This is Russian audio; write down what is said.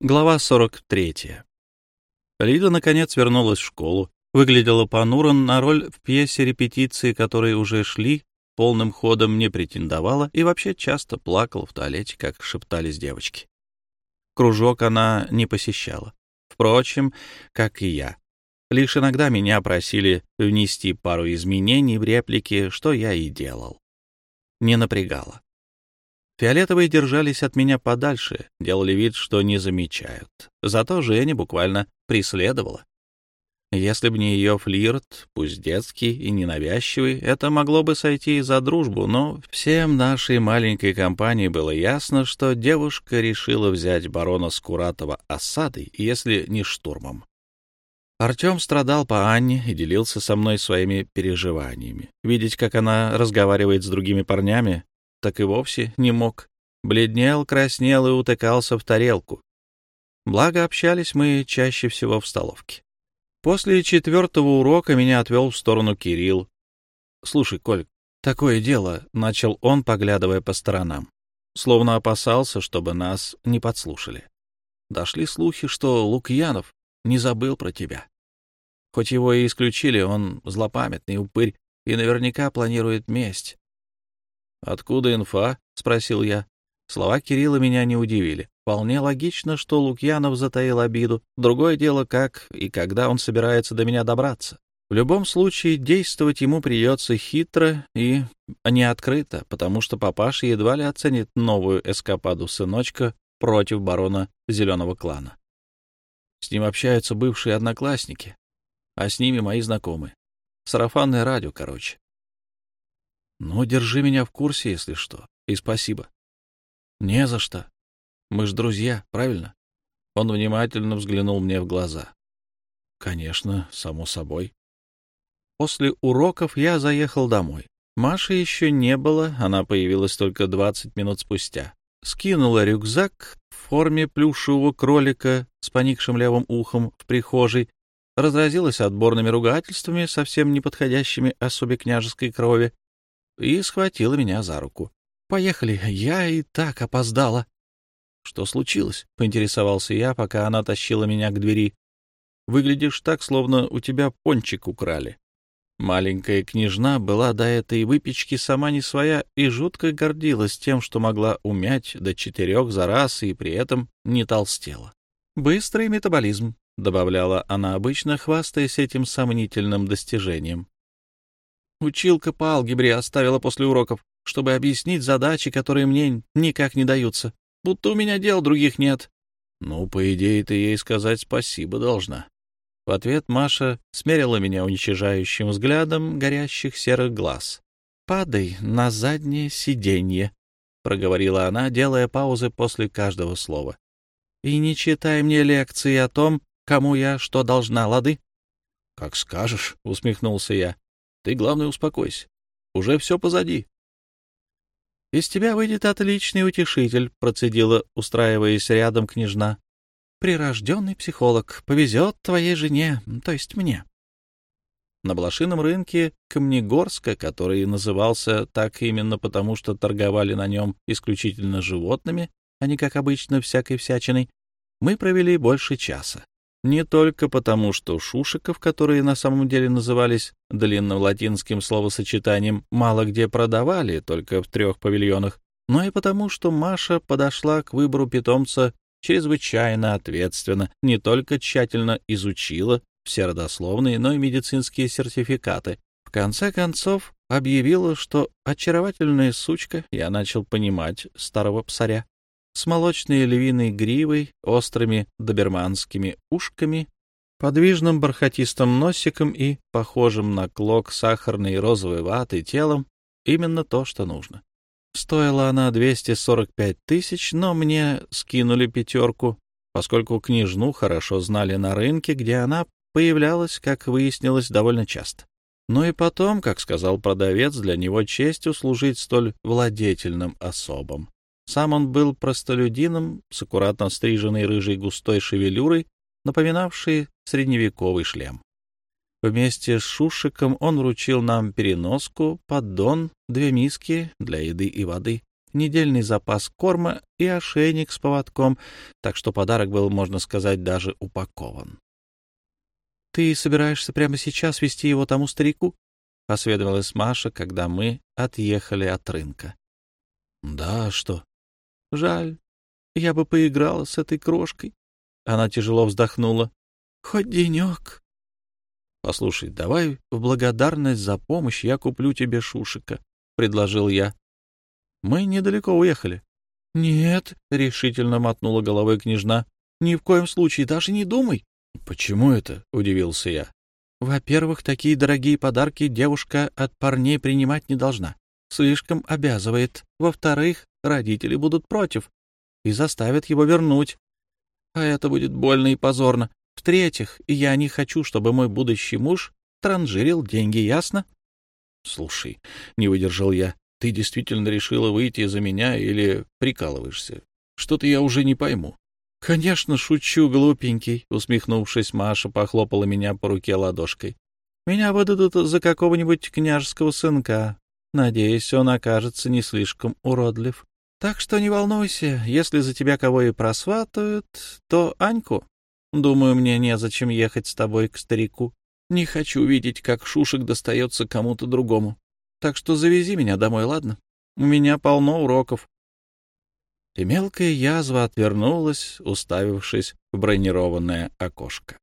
Глава 43. Лида, наконец, вернулась в школу, выглядела понуро на роль в пьесе репетиции, которые уже шли, полным ходом не претендовала и вообще часто плакала в туалете, как шептались девочки. Кружок она не посещала. Впрочем, как и я. Лишь иногда меня просили внести пару изменений в реплики, что я и делал. Не напрягало. Фиолетовые держались от меня подальше, делали вид, что не замечают. Зато Женя буквально преследовала. Если бы не ее флирт, пусть детский и ненавязчивый, это могло бы сойти за дружбу, но всем нашей маленькой компании было ясно, что девушка решила взять барона Скуратова осадой, если не штурмом. Артем страдал по Анне и делился со мной своими переживаниями. Видеть, как она разговаривает с другими парнями, так и вовсе не мог. Бледнел, краснел и утыкался в тарелку. Благо, общались мы чаще всего в столовке. После четвертого урока меня отвел в сторону Кирилл. — Слушай, Коль, такое дело, — начал он, поглядывая по сторонам, словно опасался, чтобы нас не подслушали. Дошли слухи, что Лукьянов не забыл про тебя. Хоть его и исключили, он злопамятный упырь и наверняка планирует месть. «Откуда инфа?» — спросил я. Слова Кирилла меня не удивили. Вполне логично, что Лукьянов затаил обиду. Другое дело, как и когда он собирается до меня добраться. В любом случае, действовать ему придется хитро и не открыто, потому что папаша едва ли оценит новую эскападу сыночка против барона Зеленого клана. С ним общаются бывшие одноклассники, а с ними мои знакомые. Сарафанное радио, короче. Ну, держи меня в курсе, если что. И спасибо. Не за что. Мы ж друзья, правильно? Он внимательно взглянул мне в глаза. Конечно, само собой. После уроков я заехал домой. Маши еще не было, она появилась только двадцать минут спустя. Скинула рюкзак в форме плюшевого кролика с поникшим левым ухом в прихожей, разразилась отборными ругательствами, совсем неподходящими особе княжеской крови, и схватила меня за руку. «Поехали, я и так опоздала». «Что случилось?» — поинтересовался я, пока она тащила меня к двери. «Выглядишь так, словно у тебя пончик украли». Маленькая княжна была до этой выпечки сама не своя и жутко гордилась тем, что могла умять до четырех за раз и при этом не толстела. «Быстрый метаболизм», — добавляла она обычно, хвастаясь этим сомнительным достижением. Училка по алгебре оставила после уроков, чтобы объяснить задачи, которые мне никак не даются. Будто у меня дел других нет. Ну, по идее, ты ей сказать спасибо должна. В ответ Маша смерила меня уничижающим взглядом горящих серых глаз. «Падай на заднее сиденье», — проговорила она, делая паузы после каждого слова. «И не читай мне лекции о том, кому я что должна, лады?» «Как скажешь», — усмехнулся я. Ты, главное, успокойся. Уже все позади. — Из тебя выйдет отличный утешитель, — процедила, устраиваясь рядом княжна. — Прирожденный психолог. Повезет твоей жене, то есть мне. На блошином рынке Камнегорска, который назывался так именно потому, что торговали на нем исключительно животными, а не, как обычно, всякой всячиной, мы провели больше часа. Не только потому, что шушиков, которые на самом деле назывались длинным латинским словосочетанием, мало где продавали, только в трех павильонах, но и потому, что Маша подошла к выбору питомца чрезвычайно ответственно, не только тщательно изучила все родословные, но и медицинские сертификаты. В конце концов, объявила, что очаровательная сучка, я начал понимать старого псаря, с молочной львиной гривой, острыми доберманскими ушками, подвижным бархатистым носиком и похожим на клок сахарной розовой ваты телом, именно то, что нужно. Стоила она 245 тысяч, но мне скинули пятерку, поскольку княжну хорошо знали на рынке, где она появлялась, как выяснилось, довольно часто. Ну и потом, как сказал продавец, для него честью служить столь владетельным особам. Сам он был простолюдином с аккуратно стриженной рыжей густой шевелюрой, напоминавшей средневековый шлем. Вместе с Шушиком он вручил нам переноску, поддон, две миски для еды и воды. недельный запас корма и ошейник с поводком, так что подарок был, можно сказать, даже упакован. — Ты собираешься прямо сейчас вести его тому старику? — осведомилась Маша, когда мы отъехали от рынка. — Да, что? — Жаль. Я бы поиграла с этой крошкой. Она тяжело вздохнула. — Хоть денек. — Послушай, давай в благодарность за помощь я куплю тебе шушика, — предложил я. — Мы недалеко уехали. — Нет, — решительно мотнула головой княжна. — Ни в коем случае, даже не думай. — Почему это? — удивился я. — Во-первых, такие дорогие подарки девушка от парней принимать не должна. Слишком обязывает. Во-вторых, родители будут против и заставят его вернуть. А это будет больно и позорно. В-третьих, я не хочу, чтобы мой будущий муж транжирил деньги, ясно? — Слушай, — не выдержал я, — ты действительно решила выйти за меня или прикалываешься? Что-то я уже не пойму. — Конечно, шучу, глупенький, — усмехнувшись, Маша похлопала меня по руке ладошкой. — Меня выдадут за какого-нибудь княжеского сынка. Надеюсь, он окажется не слишком уродлив. Так что не волнуйся, если за тебя кого и просватают, то Аньку. Думаю, мне незачем ехать с тобой к старику. Не хочу видеть, как Шушек достается кому-то другому. Так что завези меня домой, ладно? У меня полно уроков. И мелкая язва отвернулась, уставившись в бронированное окошко.